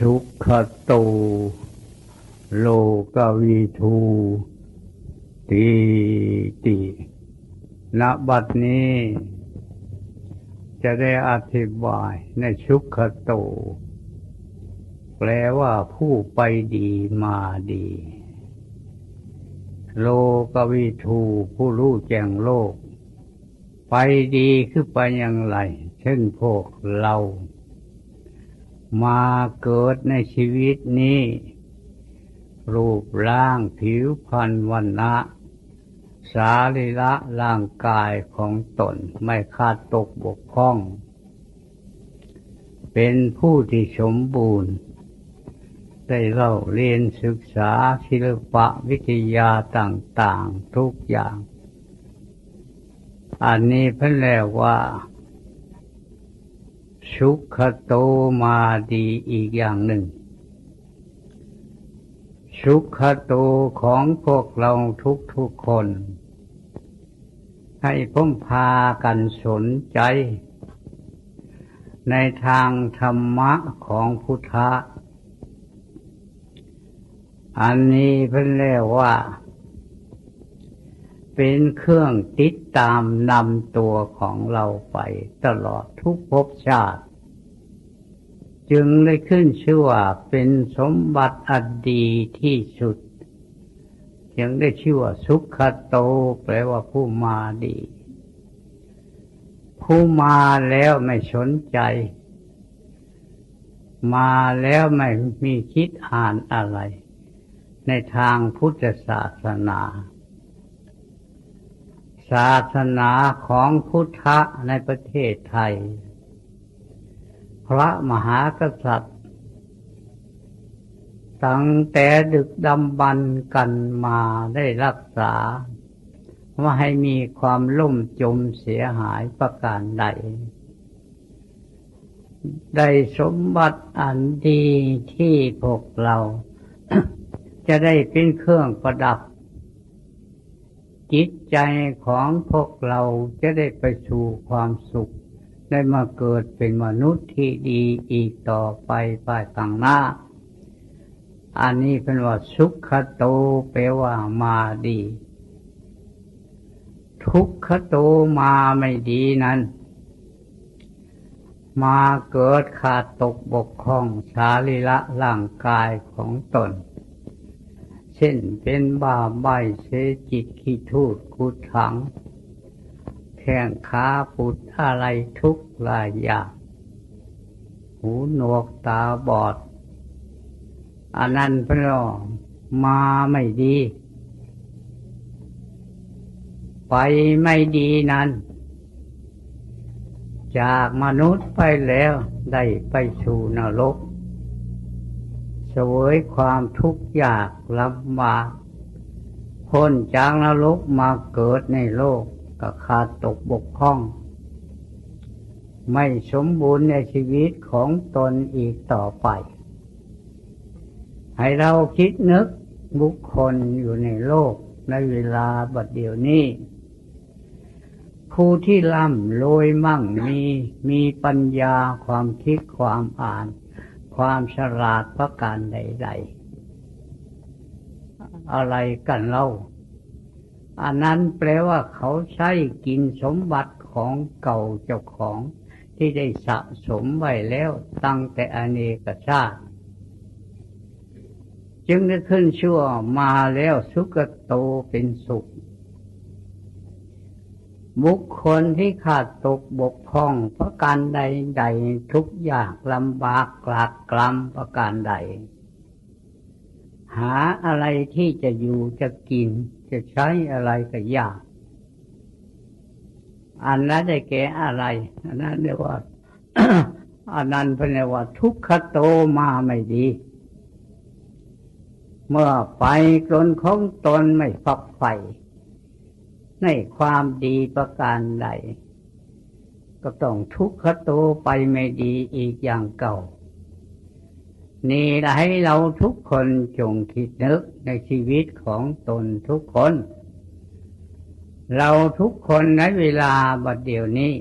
สุขโต โลกวิทูตีติณบัดนี้ จะได้อธิบายในสุขโต แปลว่าผู้ไปดีมาดี โลกวิทูผู้รู้แจ้งโลก ไปดีคือไปอย่างไร เช่นพวกเรา มาเกิดในชีวิตนี้ รูปร่างผิวพรรณวันนะสาริละร่างกายของตนไม่ขาดตกบกพร่อง เป็นผู้ที่สมบูรณ์ ได้เล่าเรียนศึกษาศิลปะวิทยาต่าง ๆ ทุกอย่าง อันนี้เพิ่นเรียกว่า สุขโตมาดีอีกอย่างหนึ่ง สุขโตของพวกเราทุกๆคน ให้พ้มพากันสนใจ ในทางธรรมะของพุทธะ อันนี้เพิ่นเรียกว่า เป็นเครื่องติดตามนำตัวของเราไปตลอดทุกภพชาติ จึงได้ขึ้นชื่อว่าเป็นสมบัติอันดีที่สุด จึงได้ชื่อว่าสุขโต แปลว่าผู้มาดี ผู้มาแล้วไม่สนใจ มาแล้วไม่มีคิดอ่านอะไร ในทางพุทธศาสนา ศาสนาของพุทธะในประเทศไทย พระมหากษัตริย์ ตั้งแต่ดึกดำบรรพ์กันมาได้รักษา ว่าให้มีความล่มจมเสียหายประการใด ได้สมบัติอันดีที่พวกเรา จะได้เป็นเครื่องประดับ จิตใจของพวกเราจะได้ไปสู่ความสุข ได้มาเกิดเป็นมนุษย์ที่ดีอีกต่อไปภายต่างหน้า อันนี้เป็นว่าสุขโตแปลว่ามาดี ทุกขโตมาไม่ดีนั้น มาเกิดขาดตกบกพร่องสารีละร่างกายของตน เช่นเป็นบาใบเสจิตขี้ทูดกุดถัง แข้งขาปุดอะไรทุกหลายอย่างหูหนวกตาบอด อันนั้นเป็นว่ามาไม่ดี ไปไม่ดีนั้น จากมนุษย์ไปแล้วได้ไปสู่นรกเสวยความทุกข์ยากลำบากพ้นจากนรกมาเกิดในโลก ก็ขาดตกบกพร่อง ไม่สมบูรณ์ในชีวิตของตนอีกต่อไป ให้เราคิดนึกบุคคลอยู่ในโลกในเวลาบัดเดี๋ยวนี้ผู้ที่ร่ำรวยมั่งมีมีปัญญาความคิดความอ่าน ความฉลาดประการใด ๆ อะไรกันเล่า อันนั้นแปลว่าเขาใช้กินสมบัติของเก่าเจ้าของที่ได้สะสมไว้แล้วตั้งแต่อเนกชาติ จึงได้ขึ้นชั่วมาแล้วสุขโตเป็นสุข บุคคลที่ขาดตกบกพร่องประการใดๆทุกอย่างลำบากกลากกลำประการใด หาอะไรที่จะอยู่จะกิน จะใช้อะไรก็ยาก อันนั้นได้แก่อะไร อันนั้นเรียกว่าอันนั้นเป็นเรียกว่า ทุกขโตมาไม่ดี เมื่อไปกลนของตนไม่ฝักใฝ่ในความดีประการใด ก็ต้องทุกขโตไปไม่ดีอีกอย่างเก่า นี่ละให้เราทุกคนจงคิดนึกในชีวิตของตนทุกคน เราทุกคนในเวลาบัดเดี๋ยวนี้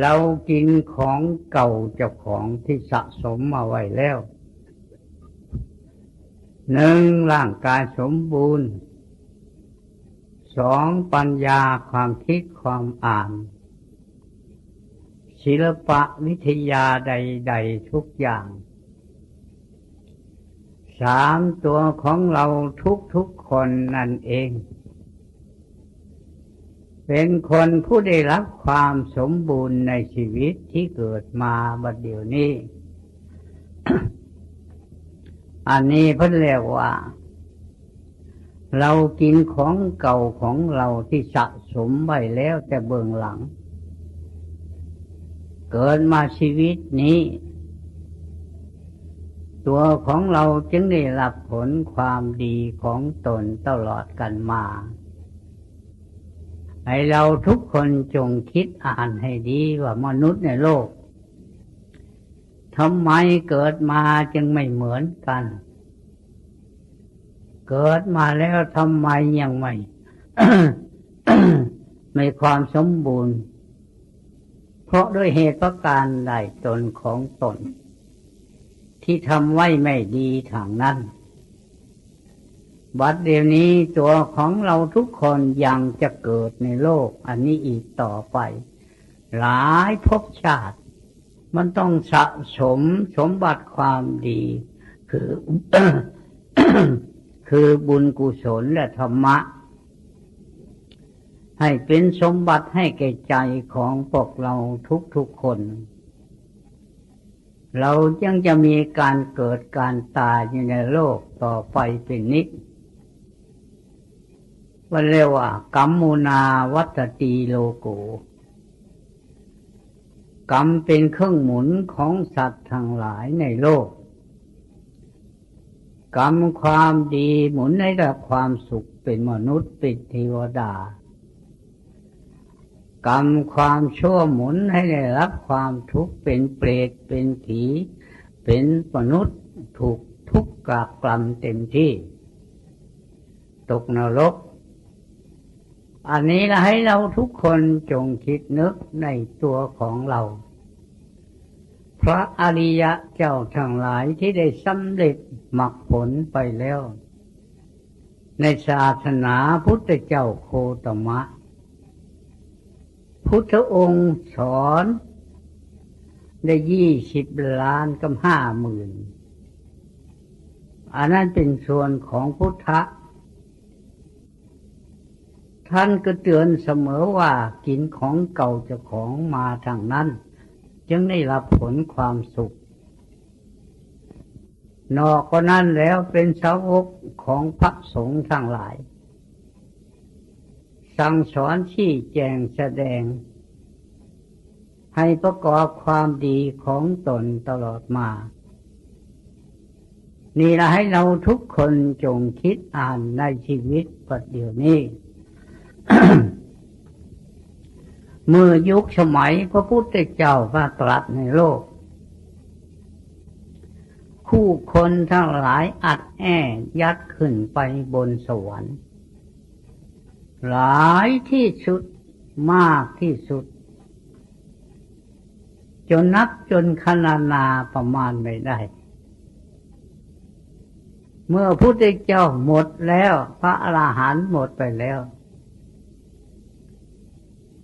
เรากินของเก่าเจ้าของที่สะสมมาไว้แล้วหนึ่งร่างกายสมบูรณ์สองปัญญาความคิดความอ่าน ศิลปะวิทยาใด ๆ ทุกอย่าง สามตัวของเราทุกๆคนนั่นเอง เป็นคนผู้ได้รับความสมบูรณ์ในชีวิตที่เกิดมาบัดเดี๋ยวนี้ อันนี้เพิ่นเรียกว่า เรากินของเก่าของเราที่สะสมไว้แล้วแต่เบื้องหลัง เกิดมาชีวิตนี้ ตัวของเราจึงได้รับผลความดีของตนตลอดกันมา ให้เราทุกคนจงคิดอ่านให้ดีว่ามนุษย์ในโลกทำไมเกิดมาจึงไม่เหมือนกัน เกิดมาแล้วทำไมยังไม่ ไม่ความสมบูรณ์ เพราะด้วยเหตุประการใดตนของตน ที่ทำไว้ไม่ดีทางนั้น บัดเดี๋ยวนี้ตัวของเราทุกคนยังจะเกิดในโลกอันนี้อีกต่อไป หลายภพชาติ มันต้องสะสมสมบัติความดี คือ คือบุญกุศลและธรรมะ ให้เป็นสมบัติให้แก่ใจของพวกเราทุกๆคน เรายังจะมีการเกิดการตายอยู่ในโลกต่อไปเป็นนิจว่าเรียกว่ากัมมูนาวัตตีโลโกกรรมเป็นเครื่องหมุนของสัตว์ทั้งหลายในโลก กรรมความดีหมุนให้ได้ความสุขเป็นมนุษย์เป็นเทวดา กรรมความชั่วหมุนให้ได้รับความทุกข์เป็นเปรตเป็นผี เป็นมนุษย์ถูกทุกข์กากกรรมเต็มที่ ตกนรก อันนี้ให้เราทุกคนจงคิดนึกในตัวของเรา พระอริยะเจ้าทั้งหลายที่ได้สำเร็จมรรคผลไปแล้ว ในศาสนาพุทธเจ้าโคตมะ พุทธองค์สอนได้ยี่สิบล้านกับห้าหมื่นอันนั้นเป็นส่วนของพุทธท่านก็เตือนเสมอว่ากินของเก่าจะของมาทางนั้น จึงได้รับผลความสุข นอกก็นั่นแล้วเป็นสาวกของพระสงฆ์ทั้งหลาย สั่งสอนชี้แจงแสดง ให้ประกอบความดีของตนตลอดมา นี่ละให้เราทุกคนจงคิดอ่านในชีวิตปัจจุบันนี้เมื่อยุคสมัยพระพุทธเจ้าพระตรัสในโลก คู่คนทั้งหลายอัดแอยัดขึ้นไปบนสวรรค์ หลายที่สุดมากที่สุด จนนับจนคณานาประมาณไม่ได้ เมื่อพุทธเจ้าหมดแล้ว พระอรหันต์หมดไปแล้ว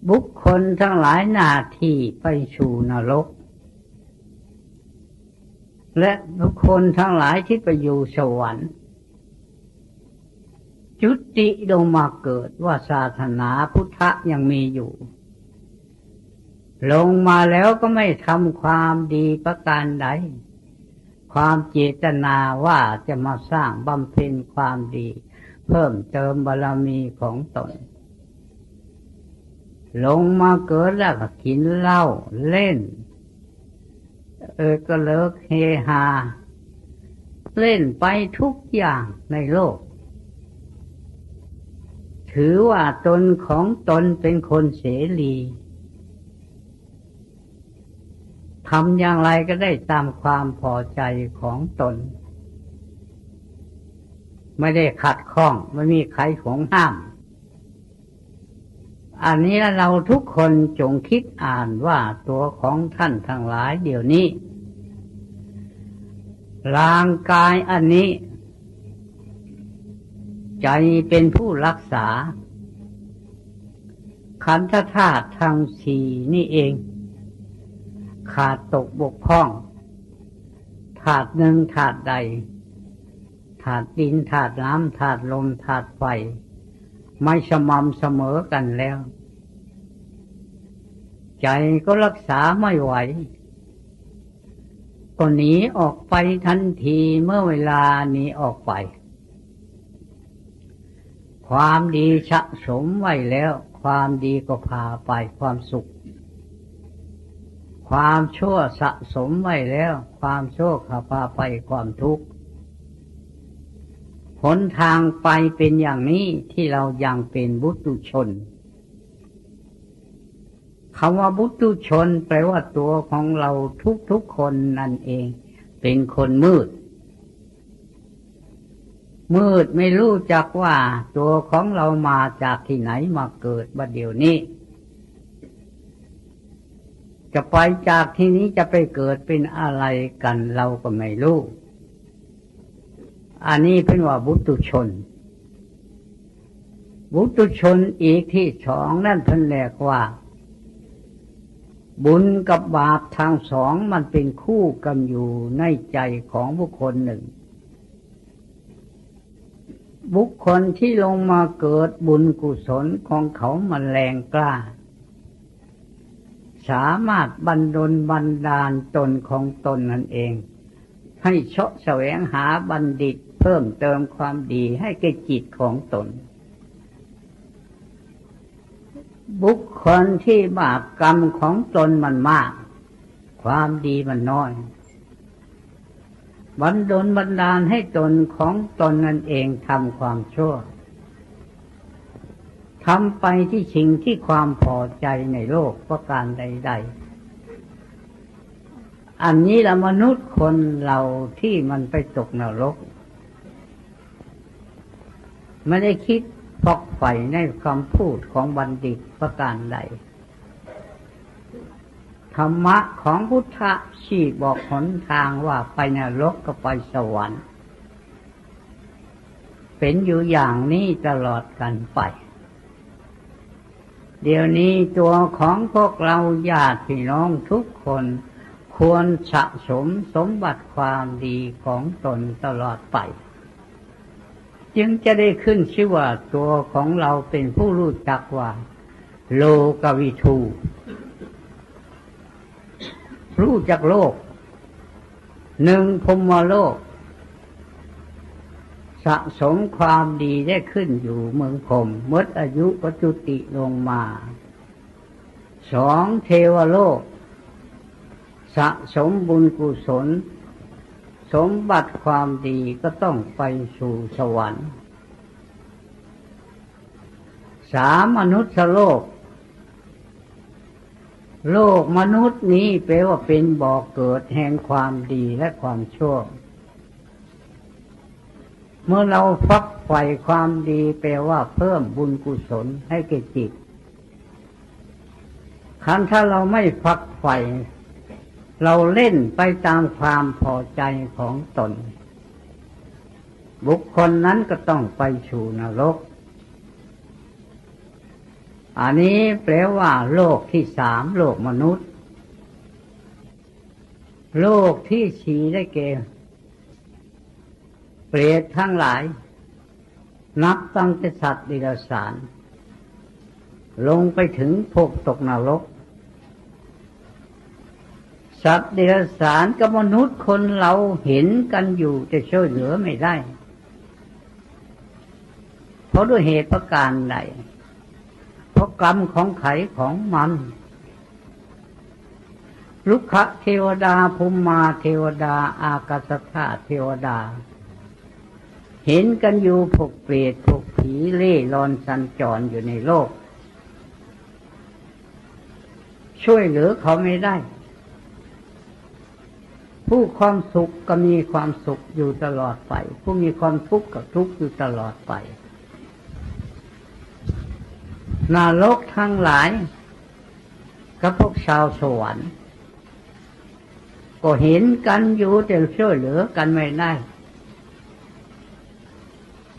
บุคคลทั้งหลายหน้าที่ไปสู่นรก และบุคคลทั้งหลายที่ไปอยู่สวรรค์ จุติลงมาเกิดว่าศาสนาพุทธยังมีอยู่ ลงมาแล้วก็ไม่ทำความดีประการใด ความเจตนาว่าจะมาสร้างบำเพ็ญความดี เพิ่มเติมบารมีของตน ลงมาเกิดแล้วก็กินเหล้าเล่น เออก็เลิกเฮฮา เล่นไปทุกอย่างในโลก ถือว่าตนของตนเป็นคนเสรีทำอย่างไรก็ได้ตามความพอใจของตน ไม่ได้ขัดข้อง ไม่มีใครของห้าม อันนี้เราทุกคนจงคิดอ่านว่าตัวของท่านทั้งหลายเดี๋ยวนี้ร่างกายอันนี้ ใจเป็นผู้รักษา ขันธธาตุทั้งสี่นี่เอง ขาดตกบกพร่องธาตุหนึ่งธาตุใดธาตุดินธาตุน้ำธาตุลมธาตุไฟ ไม่สม่ำเสมอกันแล้ว ใจก็รักษาไม่ไหวก็หนีออกไปทันทีเมื่อเวลาหนีออกไป ความดีสะสมไว้แล้ว ความดีก็พาไปความสุข ความชั่วสะสมไว้แล้ว ความชั่วขพาไปความทุกข์หนทางไปเป็นอย่างนี้ที่เรายังเป็นบุตุชนคำว่าบุตุชนแปลว่าตัวของเราทุกๆคนนั่นเอง เป็นคนมืด มืดไม่รู้จักว่าตัวของเรามาจากที่ไหนมาเกิดบัดเดี๋ยวนี้ จะไปจากที่นี้จะไปเกิดเป็นอะไรกันเราก็ไม่รู้ อันนี้เป็นว่าบุตุชน บุตุชนอีกที่สองนั่นเพิ่นเรียกว่า บุญกับบาปทางสองมันเป็นคู่กันอยู่ในใจของบุคคลหนึ่ง บุคคลที่ลงมาเกิดบุญกุศลของเขามันแรงกล้า สามารถบรรดลบันดาลตนของตนนั่นเอง ให้เชาะแสวงหาบัณฑิตเพิ่มเติมความดีให้แก่จิตของตน บุคคลที่บาปกรรมของตนมันมาก ความดีมันน้อย บันดลบันดาลให้ตนของตนนั่นเองทำความชั่วทำไปที่ชิงที่ความพอใจในโลกประการใด ๆ อันนี้ละมนุษย์คนเราที่มันไปตกนรก ไม่ได้คิดพอกไฟในคำพูดของบัณฑิตประการใด ธรรมะของพุทธะชี้บอกหนทางว่าไปนรกก็ไปสวรรค์ เป็นอยู่อย่างนี้ตลอดกันไป เดี๋ยวนี้ตัวของพวกเราญาติพี่น้องทุกคนควรสะสมสมบัติความดีของตนตลอดไป จึงจะได้ขึ้นชื่อว่าตัวของเราเป็นผู้รู้จักว่า โลกวิทู รู้จักโลก หนึ่งพมโลก สะสมความดีได้ขึ้นอยู่เมืองพมมดอายุก็จุติลงมา สองเทวโลก สะสมบุญกุศล สมบัติความดีก็ต้องไปสู่สวรรค์ สามมนุษย์โลก โลกมนุษย์นี้แปลว่าเป็นบ่อกเกิดแห่งความดีและความชั่ว เมื่อเราฟักไฟความดีแปลว่าเพิ่มบุญกุศลให้แก่จิตคันถ้าเราไม่ฟักไฟเราเล่นไปตามความพอใจของตน บุคคลนั้นก็ต้องไปสู่นรก อันนี้แปลว่า โลกที่สามโลกมนุษย์ โลกที่สีได้เกเปรตทั้งหลาย นับตั้งแต่สัตว์ดิลสาร ลงไปถึงพวกตกนรก สัตว์เดรัจฉานกับมนุษย์คนเราเห็นกันอยู่จะช่วยเหลือไม่ได้ เพราะด้วยเหตุประการใด ราะกรรมของไขของมันลุกขะเทวดาภูมมาเทวดา อากาศธาเทวดา เห็นกันอยู่พวกเปรตพวกผีเล่รอนสัญจรอยู่ในโลก ช่วยเหลือเขาไม่ได้ ผู้ความสุขก็มีความสุขอยู่ตลอดไป ผู้มีความทุกข์ก็ทุกข์อยู่ตลอดไป นรกทั้งหลาย กับพวกชาวสวรรค์ ก็เห็นกันอยู่แต่ช่วยเหลือกันไม่ได้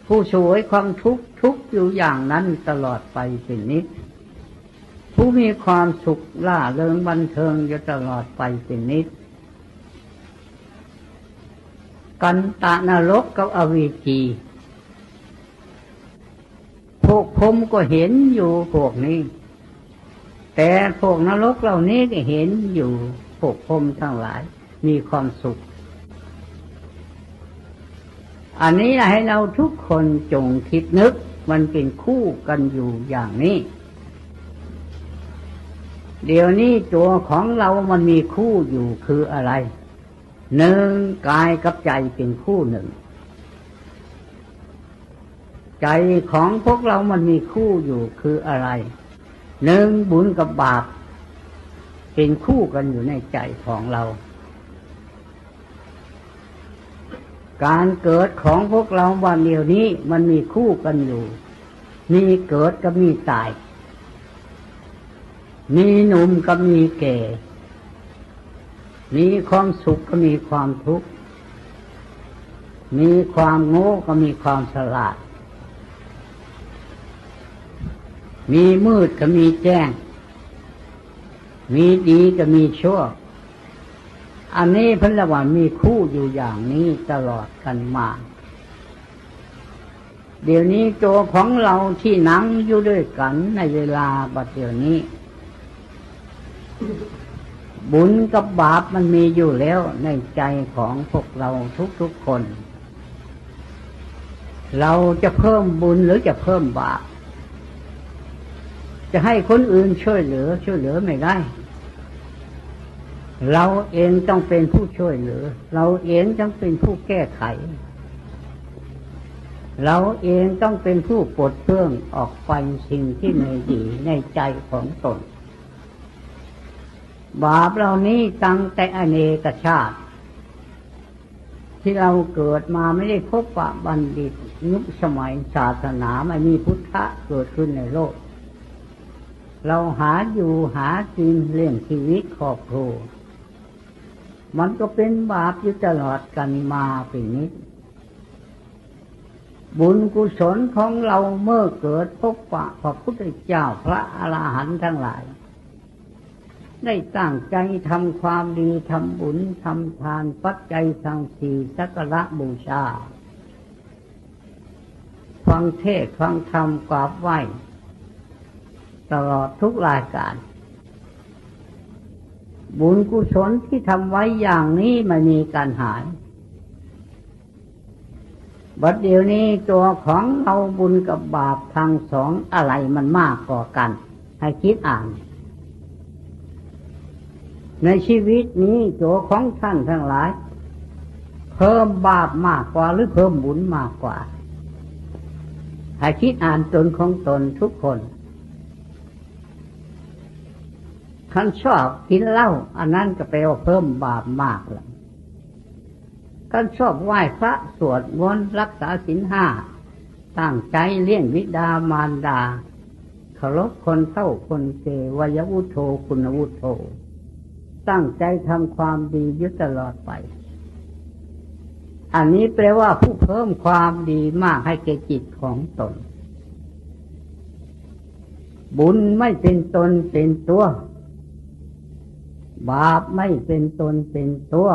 ผู้สวยความทุกข์ทุกอยู่อย่างนั้นตลอดไปเป็นนิดผู้มีความสุขล่าเริงบันเทิงอยู่ตลอดไปเป็นนิดกันตะนรกกับอวีจี วกผมก็เห็นอยู่พวกนี้ แต่พวกนรกเหล่านี้ก็เห็นอยู่พวกผมทั้งหลาย มีความสุข อันนี้ให้เราทุกคนจงคิดนึกมันเป็นคู่กันอยู่อย่างนี้ เดี๋ยวนี้ตัวของเรามันมีคู่อยู่คืออะไรหนึ่งกายกับใจเป็นคู่หนึ่ง ใจของพวกเรามันมีคู่อยู่คืออะไรหนึ่งบุญกับบาป เป็นคู่กันอยู่ในใจของเรา การเกิดของพวกเราวันเดียวนี้มันมีคู่กันอยู่ มีเกิดกับมีตาย มีหนุ่มกับมีแก่ มีความสุขก็มีความทุกข์ มีความโง่ก็มีความสลาด มีมืดก็มีแจ้ง มีดีก็มีชั่ว อันนี้พันละวันมีคู่อยู่อย่างนี้ตลอดกันมา เดี๋ยวนี้ตัวของเราที่นั่งอยู่ด้วยกันในเวลาบัดเดี๋ยวนี้ บุญกับบาปมันมีอยู่แล้วในใจของพวกเราทุกๆคน เราจะเพิ่มบุญหรือจะเพิ่มบาป จะให้คนอื่นช่วยเหลือ ช่วยเหลือไม่ได้ เราเองต้องเป็นผู้ช่วยเหลือ เราเองต้องเป็นผู้แก้ไข เราเองต้องเป็นผู้ปลดเปลื้องออกไปสิ่งที่ไม่ดีในใจของตน บาปเหล่านี้ตั้งแต่อเนกชาติ ที่เราเกิดมาไม่ได้พบปะบัณฑิต ยุคสมัยศาสนาไม่มีพุทธะเกิดขึ้นในโลก เราหาอยู่หากินเลี้ยงชีวิตครอบครัวมันก็เป็นบาปอยู่ตลอดกันมาเป็นนิดบุญกุศลของเราเมื่อเกิดพบปะพระพุทธเจ้าพระอรหันต์ทั้งหลาย ได้ตั้งใจทำความดีทำบุญทำทานปัจจัยสังสีสักระบูชา ฟังเทศฟังธรรมกราบไหว ตลอดทุกรายการ บุญกุศลที่ทำไว้อย่างนี้มันมีการหาย บัดเดี๋ยวนี้ตัวของเราบุญกับบาปทางสองอะไรมันมากกว่ากัน ให้คิดอ่าน ในชีวิตนี้ตัวของท่านทั้งหลาย เพิ่มบาปมากกว่าหรือเพิ่มบุญมากกว่าให้คิดอ่านตนของตนทุกคน ท่านชอบกินเหล้าอันนั้นก็แปลว่าเพิ่มบาปมากละท่านชอบไหว้พระสวดมนต์รักษาศีลห้าตั้งใจเลี้ยงวิดามารดาเคารพคนเท่าคนเกวายวุโธคุณวุโธตั้งใจทำความดียุตลอดไป อันนี้แปลว่าผู้เพิ่มความดีมากให้แก่จิตของตน บุญไม่เป็นตนเป็นตัว บาปไม่เป็นตนเป็นตัว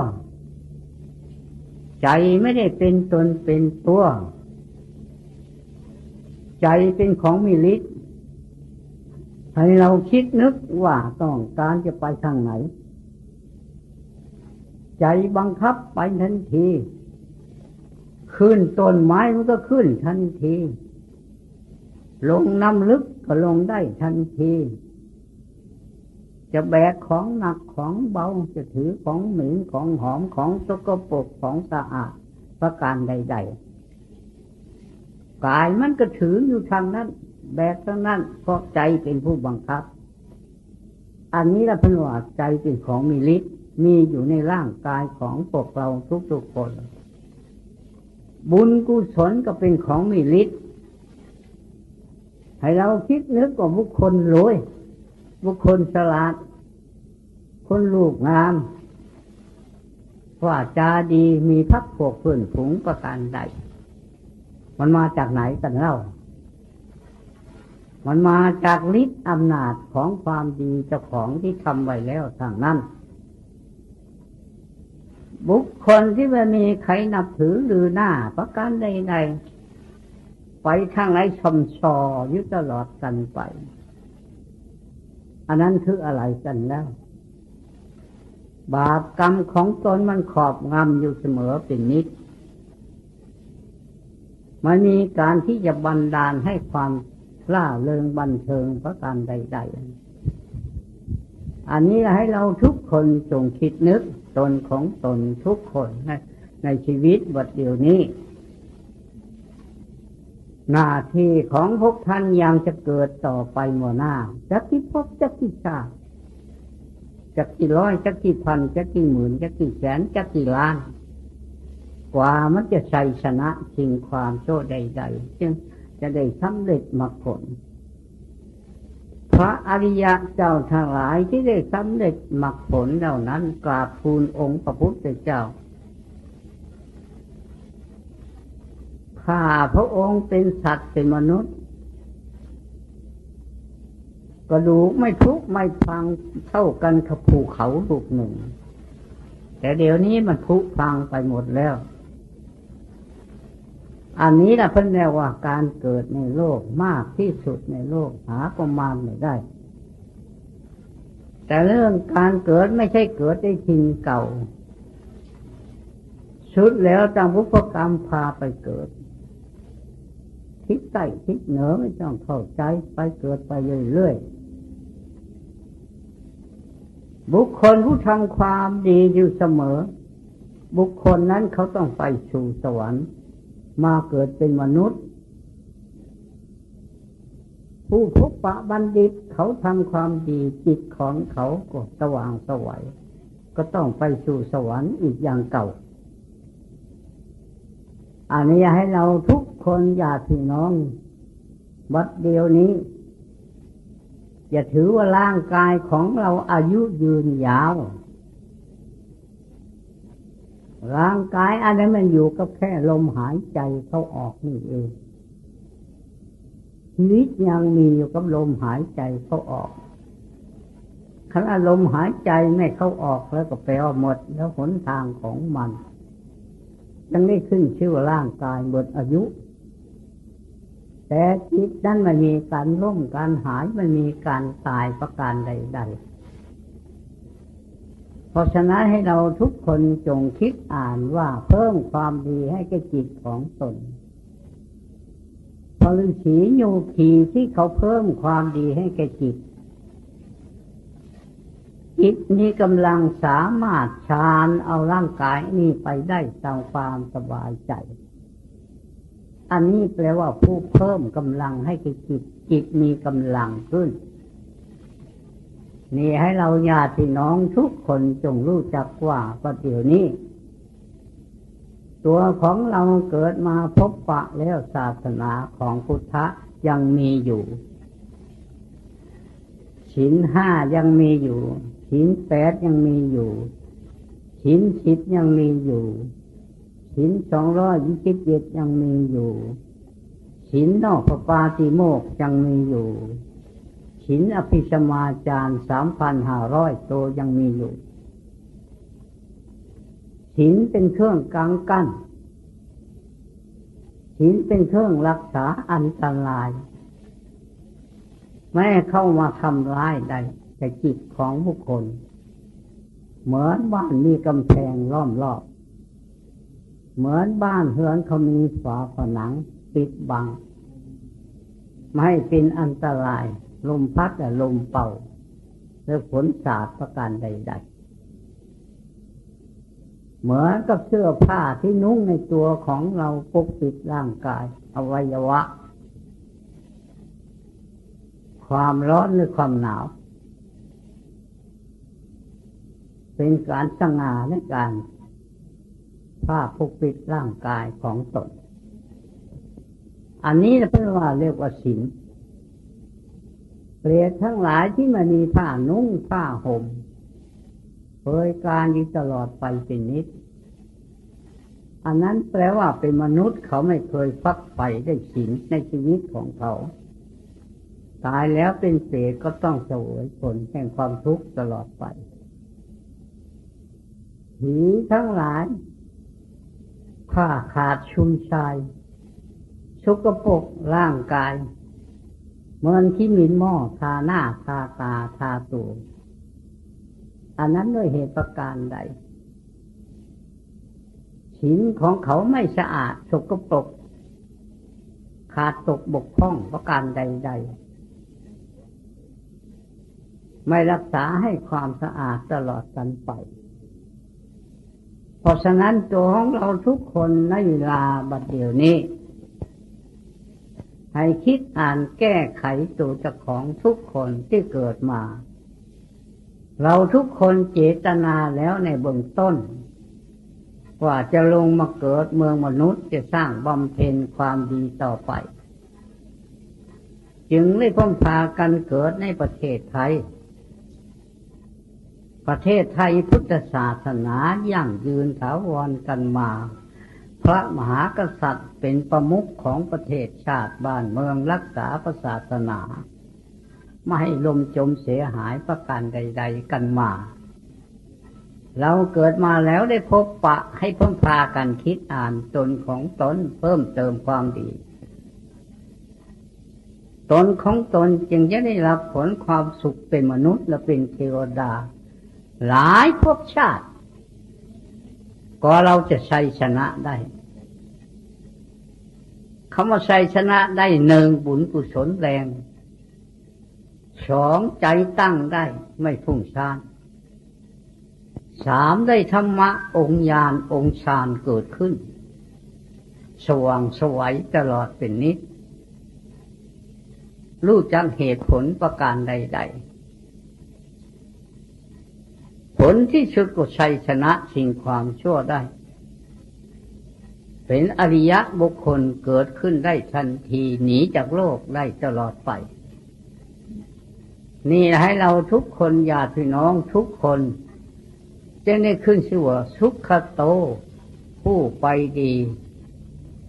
ใจไม่ได้เป็นตนเป็นตัว ใจเป็นของมีฤทธิ์ให้เราคิดนึกว่าต้องการจะไปทางไหน ใจบังคับไปทันที ขึ้นต้นไม้มันก็ขึ้นทันที ลงน้ำลึกก็ลงได้ทันที จะแบกของหนักของเบาจะถือของหม็นของหอมของสกปรกของสะอาดประการใด ๆ กายมันก็ถืออยู่ทางนั้น แบกทางนั้นเพราะใจเป็นผู้บังคับ อันนี้ละพนวาใจเป็นของมีฤทธิ์มีอยู่ในร่างกายของพวกเราทุกๆคน บุญกุศลก็เป็นของมีฤทธิ์ให้เราคิดนึกว่าบุคคลรวยบุคคลฉลาด คนลูกงามว่าจาดีมีพักพวกเพื่อนฝูงประการใด มันมาจากไหนกันเล่า มันมาจากฤทธิ์อำนาจของความดีเจ้าของที่ทำไว้แล้วทางนั้น บุคคลที่ไม่มีใครนับถือหรือหน้าประการใดๆ ไปทางไหนชมชอยุตลอดกันไป อันนั้นคืออะไรกันแล้ว บาปกรรมของตนมันขอบงำอยู่เสมอเป็นนิด มันมีการที่จะบันดาลให้ความล่าเริงบันเทิงประการใด ๆ อันนี้ให้เราทุกคนจงคิดนึกตนของตนทุกคนในในชีวิตบทเดียวนี้ หน้าที่ของพวกท่านยังจะเกิดต่อไปหมดหน้าจะคิดพบจะคิดชาติ จะกี่ร้อยจะกี่พันจะกี่หมื่นจะกี่แสนจะกี่ล้าน กว่ามันจะชัยชนะสิ่งความโชดใดๆจึงจะได้สำเร็จมรรคผล พระอริยะเจ้าทั้งหลายที่ได้สำเร็จมรรคผลเหล่านั้นกราบทูลองค์พระพุทธเจ้าข้าพระองค์เป็นสัตว์เป็นมนุษย์ กระดูกไม่ทุกไม่พังเท่ากันกับภูเขาลูกหนึ่ง แต่เดี๋ยวนี้มันพุพังไปหมดแล้ว อันนี้นะเพิ่นแนวว่าการเกิดในโลกมากที่สุดในโลกหาประมาณไม่ได้ แต่เรื่องการเกิดไม่ใช่เกิดได้ทิ้งเก่า ชุดแล้วตามบุพกรรมพาไปเกิดทิศใต้ทิศเหนือไม่ต้องเข้าใจไปเกิดไปเรื่อยๆ บุคคลผู้ทำความดีอยู่เสมอ บุคคลนั้นเขาต้องไปสู่สวรรค์ มาเกิดเป็นมนุษย์ ผู้พบปะบัณฑิตเขาทำความดีจิตของเขาก็สว่างสวัยก็ต้องไปสู่สวรรค์อีกอย่างเก่า อันนี้ให้เราทุกคนอย่าพี่น้องบัดเดียวนี้ อย่าถือว่าร่างกายของเราอายุยืนยาว ร่างกายอันนั้นมันอยู่กับแค่ลมหายใจเข้าออกนี่เองชีวิตยังมีอยู่กับลมหายใจเข้าออกขณะลมหายใจไม่เข้าออกแล้วก็แปลว่าหมดแล้วหนทางของมันยังไม่ขึ้นชื่อว่าร่างกายหมดอายุ แต่จิตนั้นมันมีการร่มการหายมันมีการตายประการใดๆ เพราะฉะนั้นให้เราทุกคนจงคิดอ่านว่าเพิ่มความดีให้แก่จิตของตนพอฤาษีโยคีที่เขาเพิ่มความดีให้แก่จิต จิตนี้กำลังสามารถชานเอาร่างกายนี้ไปได้ตามความสบายใจ อันนี้แปลว่าผู้เพิ่มกำลังให้จิตจิตมีกำลังขึ้น นี่ให้เราญาติน้องทุกคนจงรู้จักว่าประเดี๋ยวนี้ ตัวของเราเกิดมาพบปะแล้วศาสนาของพุทธะยังมีอยู่ฉินห้ายังมีอยู่ฉินแปดยังมีอยู่ฉินสิบยังมีอยู่ หินสองร้อยยี่สิบเจ็ดยังมีอยู่หินนอกพระปาติโมกยังมีอยู่หินอภิสมาจารสามพันห้าร้อยตัวยังมีอยู่หินเป็นเครื่องกังกั้นหินเป็นเครื่องรักษาอันตรายไม่เข้ามาทำร้ายใดแต่จิตของบุคคล เหมือนบ้านมีกำแพงล้อมรอบ เหมือนบ้านเฮือนเขามีฝาผนังปิดบัง ไม่ให้เป็นอันตราย ลมพัดและลมเป่า หรือฝนสาดประการใดๆ เหมือนกับเสื้อผ้าที่นุ่งในตัวของเราปกปิดร่างกายอวัยวะ ความร้อนหรือความหนาว เป็นการสง่าในการ ผ้าปกปิดร่างกายของตน อันนี้เพื่อว่าเรียกว่าศีลเปรตทั้งหลายที่มันมีผ้านุ่งผ้าห่มเคยการอยู่ตลอดไปเป็นนิด อันนั้นแปลว่าเป็นมนุษย์เขาไม่เคยฟักไฟได้ฉินในชีวิตของเขา ตายแล้วเป็นเศษก็ต้องเสวยผลแห่งความทุกข์ตลอดไปผีทั้งหลาย ผ้าขาดชุมชายชุกปกร่างกาย เหมือนที่มินหม้อทาหน้าทาตาทาตัวอันนั้นด้วยเหตุประการใดศีลของเขาไม่สะอาดสกปรกขาดตกบกพร่องประการใด ๆ ไม่รักษาให้ความสะอาดตลอดกันไป เพราะฉะนั้นตัวของเราทุกคนในเวลาบัดเดี๋ยวนี้ ให้คิดอ่านแก้ไขตัวเจ้าของทุกคนที่เกิดมา เราทุกคนเจตนาแล้วในเบื้องต้น ว่าจะลงมาเกิดเมืองมนุษย์จะสร้างบำเพ็ญความดีต่อไป จึงได้พ้มพากันเกิดในประเทศไทย ประเทศไทยพุทธศาสนายั่งยืนถาวรกันมา พระมหากษัตริย์เป็นประมุขของประเทศชาติบ้านเมืองรักษาศาสนา ไม่ให้ลมจมเสียหายประการใด ๆ กันมา เราเกิดมาแล้วได้พบปะให้พิ่มพากันคิดอ่านตนของตนเพิ่มเติมความดี ตนของตนจึงจะได้รับผลความสุขเป็นมนุษย์และเป็นเทวดา หลายภพชาติ ก็เราจะชัยชนะได้คำว่าชัยชนะได้หนึ่งบุญกุศลแรงสองใจตั้งได้ไม่พุ่งซ่านสามได้ธรรมะองค์ญาณองค์ฌานเกิดขึ้น สว่างสวัยตลอดเป็นนิด รู้จักเหตุผลประการใด ๆ ผลที่สุดก็ชัยชนะสิ่งความชั่วได้ เป็นอริยะบุคคลเกิดขึ้นได้ทันทีหนีจากโลกได้ตลอดไป นี่ให้เราทุกคนญาติพี่น้องทุกคนจะได้ขึ้นชื่อว่าสุขโต ผู้ไปดี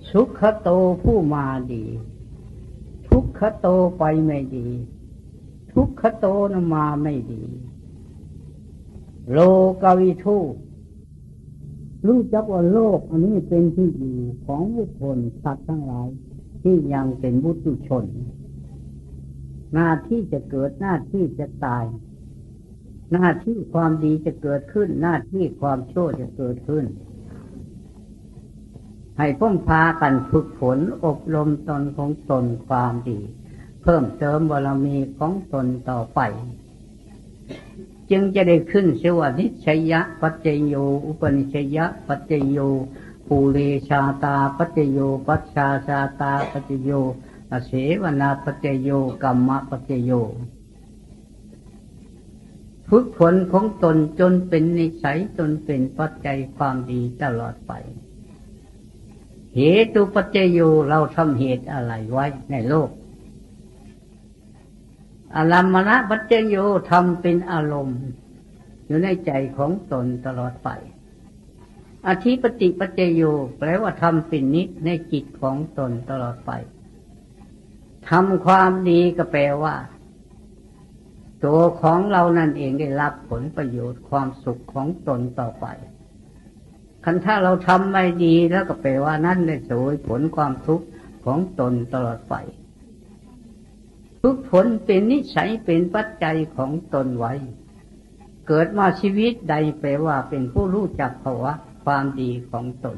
สุขโตผู้มาดี ทุกขโตไปไม่ดี ทุกขโตนมาไม่ดี โลกวิทูรู้จักว่าโลกอันนี้เป็นที่อยู่ของบุคคลสัตว์ทั้งหลาย ที่ยังเป็นบุตุชน หน้าที่จะเกิดหน้าที่จะตาย หน้าที่ความดีจะเกิดขึ้น หน้าที่ความชั่วจะเกิดขึ้น ให้พ้มพากันฝึกฝนอบรมตนของตนความดี เพิ่มเติมบารมีของตนต่อไป จึงจะได้ขึ้นเสวนิชยะปัจเจโย อุปนิชยะปัจเจโยปูเรชาตาปัจเจโย ปัจชาชาตาปัจเจโยเสวนาปัจเจโยกรรมปัจเจโยฝึกฝนของตนจนเป็นนิสัยจนเป็นปัจจัยความดีตลอดไป เหตุปัจเจโยเราทำเหตุอะไรไว้ในโลก อารมณะปัจเจโยทำเป็นอารมณ์ อยู่ในใจของตนตลอดไป อธิปติปัจเจโยแปลว่าทำเป็นนิจในจิตของตนตลอดไปทำความดีก็แปลว่า ตัวของเรานั่นเองได้รับผลประโยชน์ความสุขของตนต่อไปคันถ้าเราทำไม่ดีแล้วก็แปลว่านั่นได้สวยผลความทุกข์ของตนตลอดไป ทุกผลเป็นนิสัยเป็นปัจจัยของตนไว้ เกิดมาชีวิตใดแปลว่าเป็นผู้รู้จักภาวะความดีของตน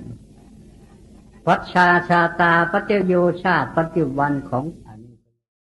วัชชาชาตาปัจโยชาติปัจจุบันของต